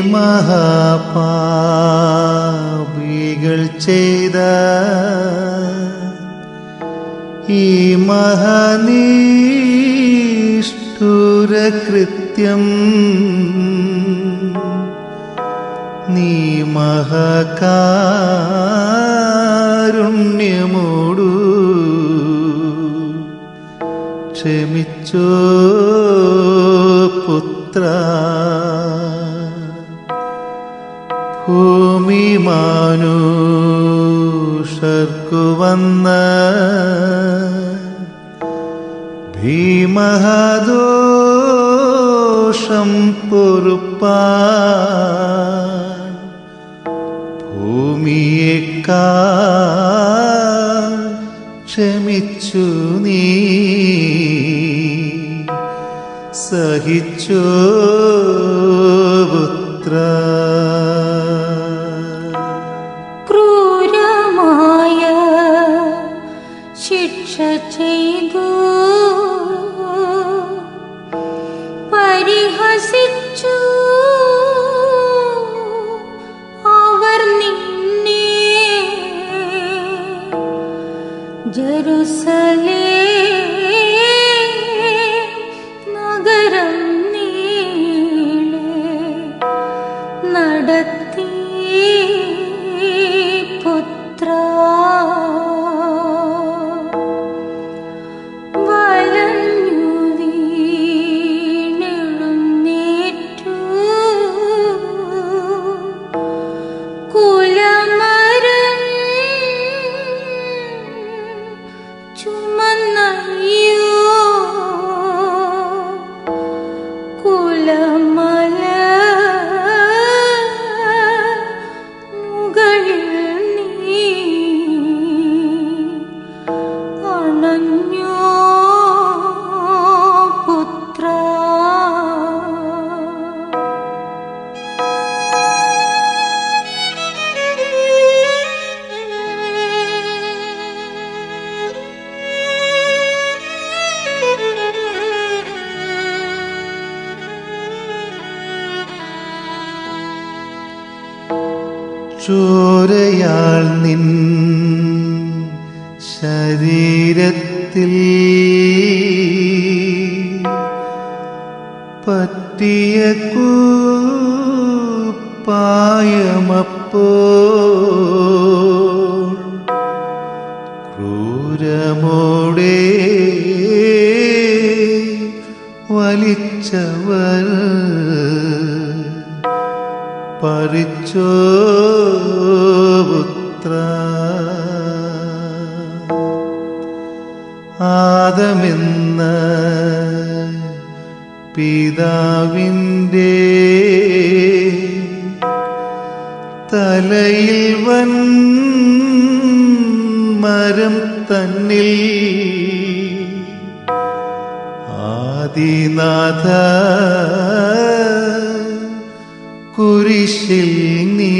മഹാപാപികൾ ചെയ്ത ഈ മഹനീഷ്ഠുരകൃത്യം നീ മഹകാരുണ്യമോടു ക്ഷമിച്ചോ പുത്ര. മാനുഷർക്കു വന്ന ഭീമഹദോഷം പൊറുപ്പാൻ ഭൂമിയേക്കാ ക്ഷമിച്ചു നീ. സഹിച്ചോ പുത്ര ചോരയാൾ നിൻ ശരീരത്തിൽ പറ്റിയ കൂപ്പായമപ്പോ ആദിനാഥ കുരിശിൽ നീ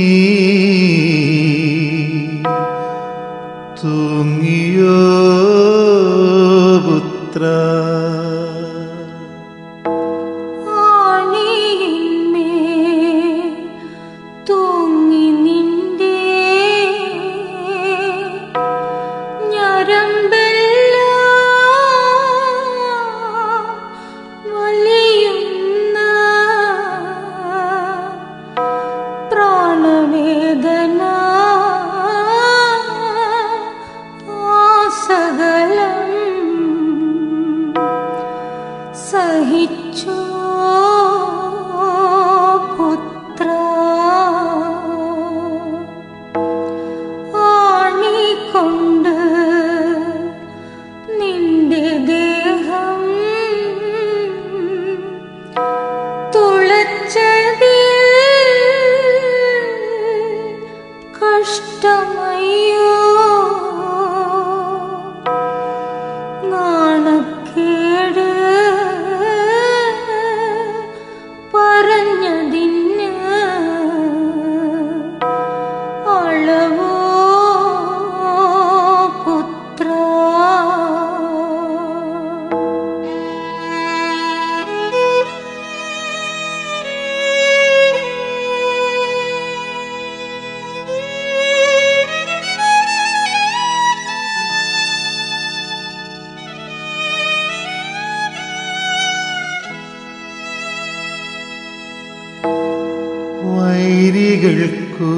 വിരികൾക്കു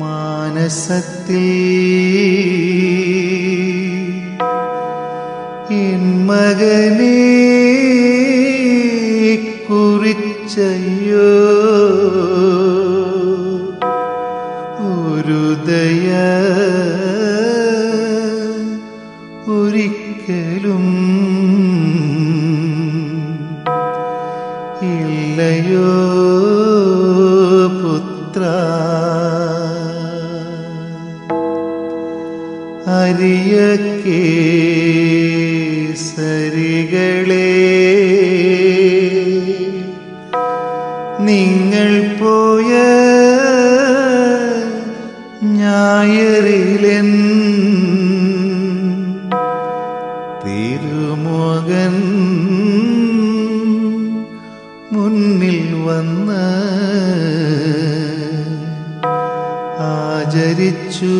മാനസത്തിൽ എൻ മകനെ ഞായറിലെ തിരുമോകൻ മുന്നിൽ വന്ന് ആചരിച്ചു.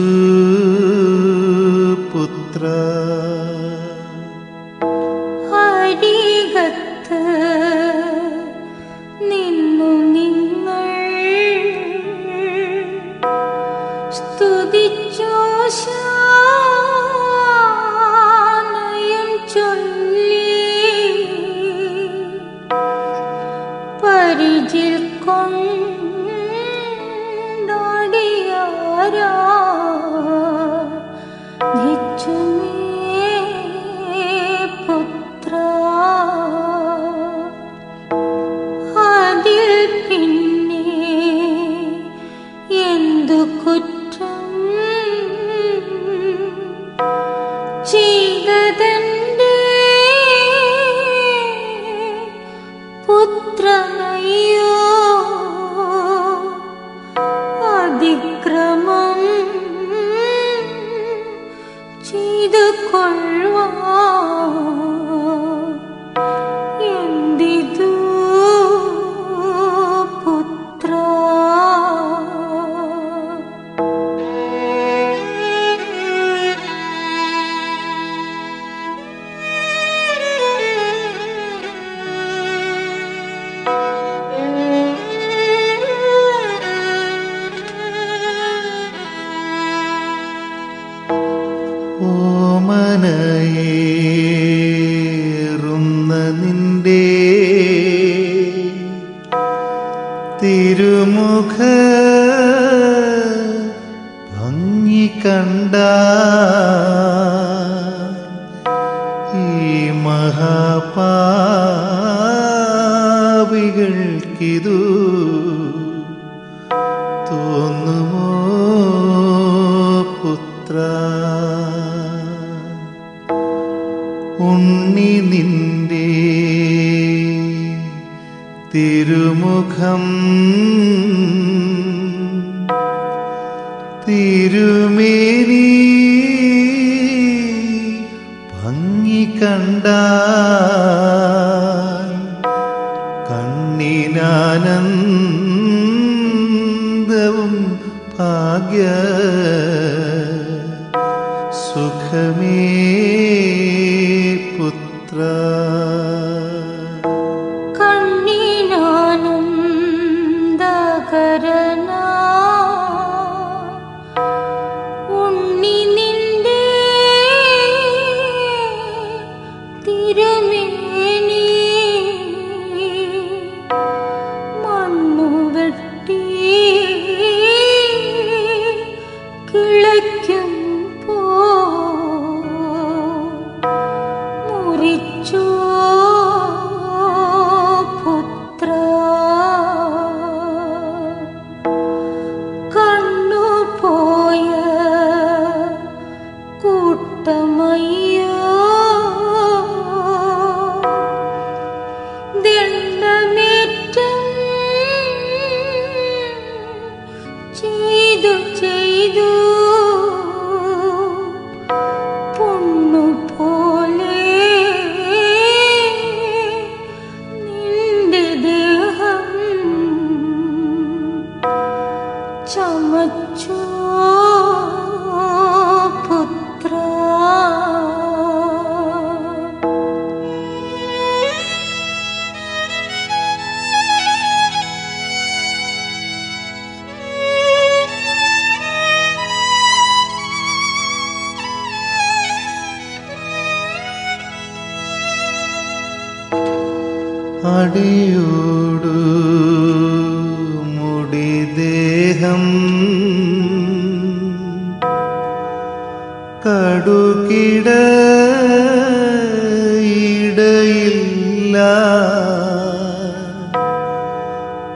ഓമനയേറുന്ന നിന്റെ തിരുമുഖ ഭംഗി കണ്ട ഈ മഹാപാവികൾക്കിതു सुखमे കടുകിട ഇടയില്ല.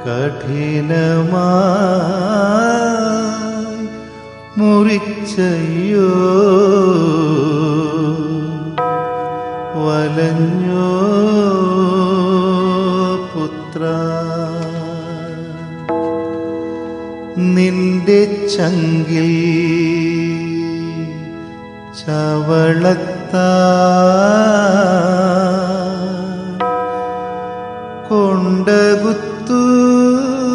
കഠിനമായി വലഞ്ഞോ പുത്ര. നിന്റെ ചങ്കിൽ ചവളത്താ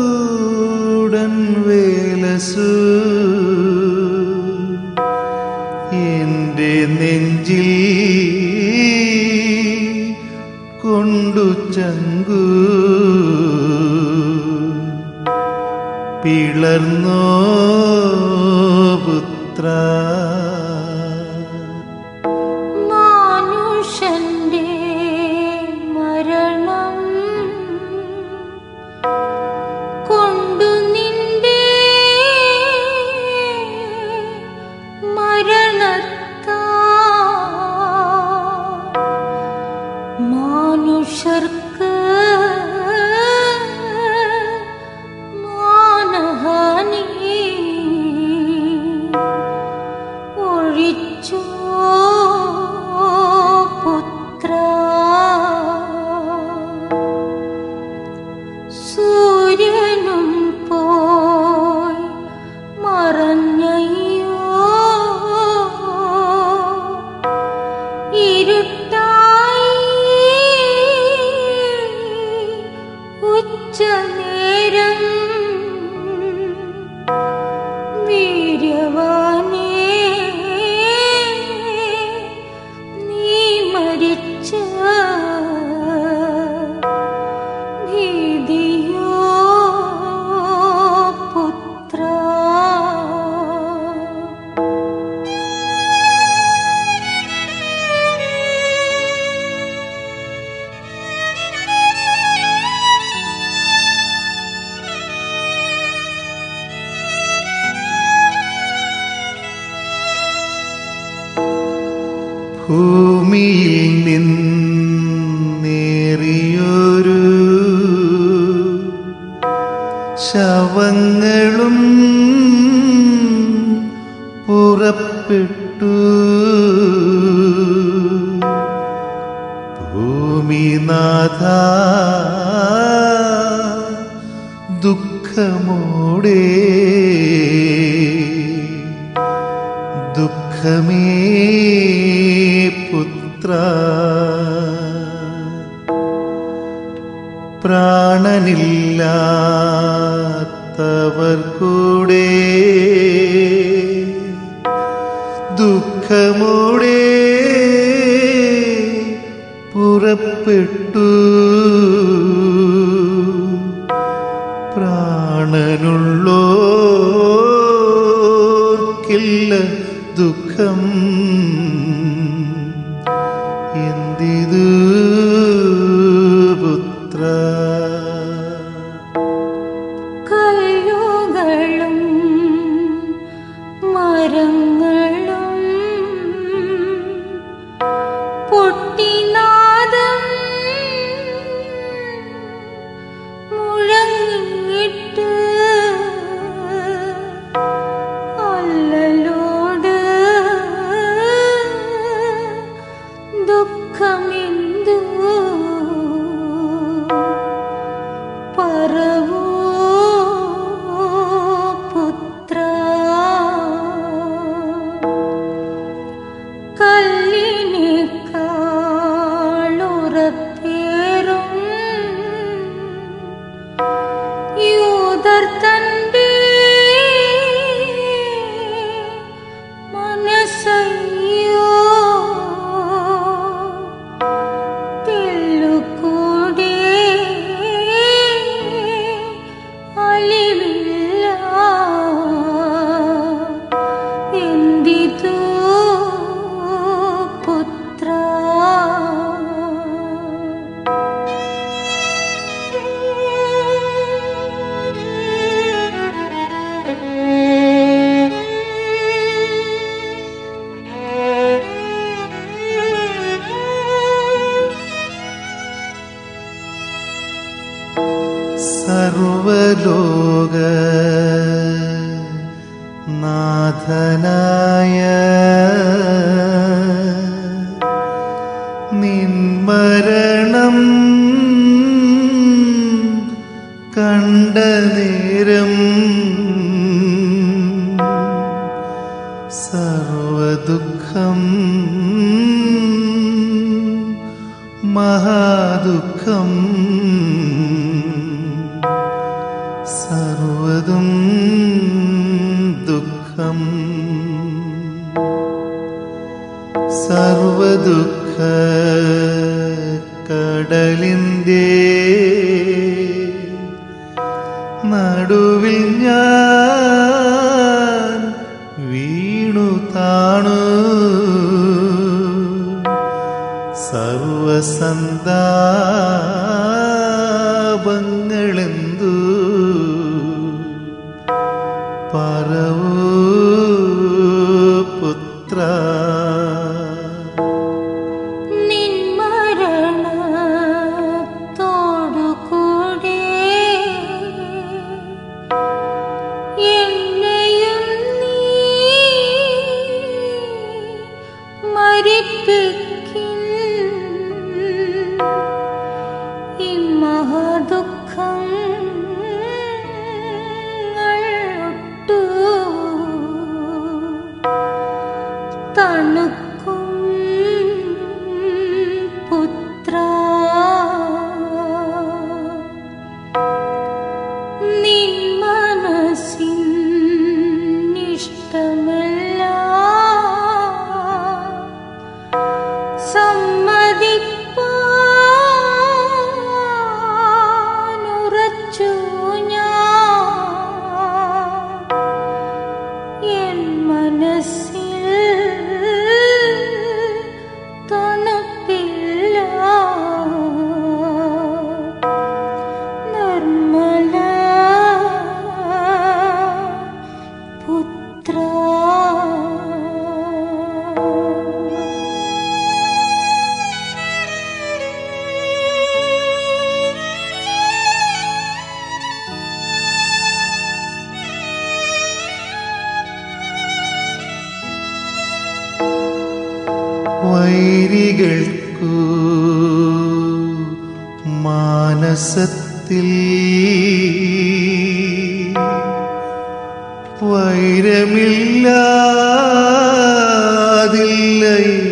കൊണ്ടകുത്തൂടൻ വേലസു എന്റെ നെഞ്ചിൽ കൊണ്ടു ചങ്കു പിളർന്നോ പുത്ര ശവങ്ങളും പുറപ്പെട്ടു. ഭൂമിനാഥ ദുഃഖമോടെ ദുഃഖമേ പുറപ്പെട്ടു الليل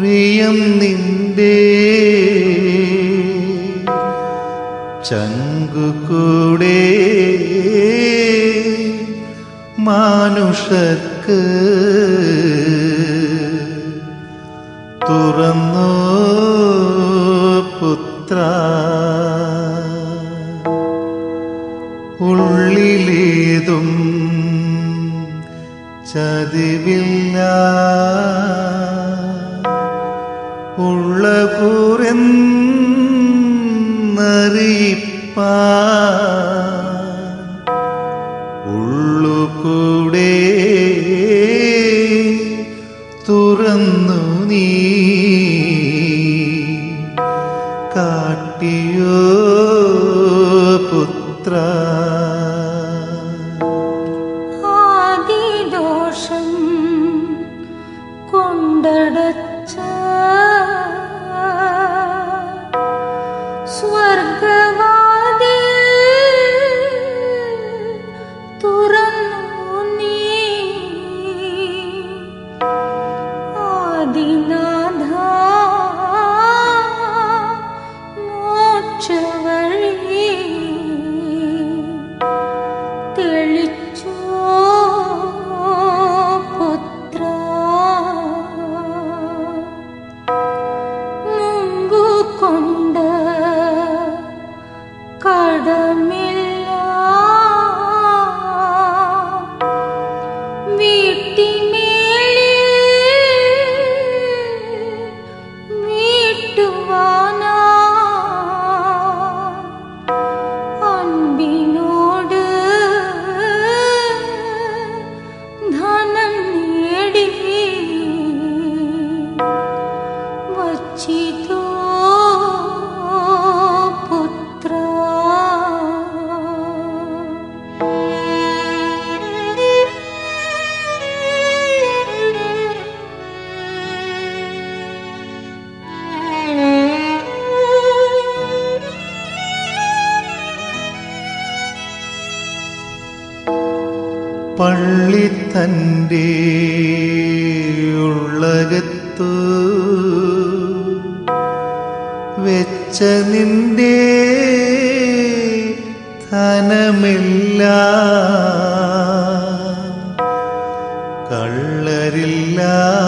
പ്രിയം നിന്റെ ചങ്കുകൂടെ മാനുഷർക്ക് đường vòng കള്ളരില്ലാതുറപ്പുള്ള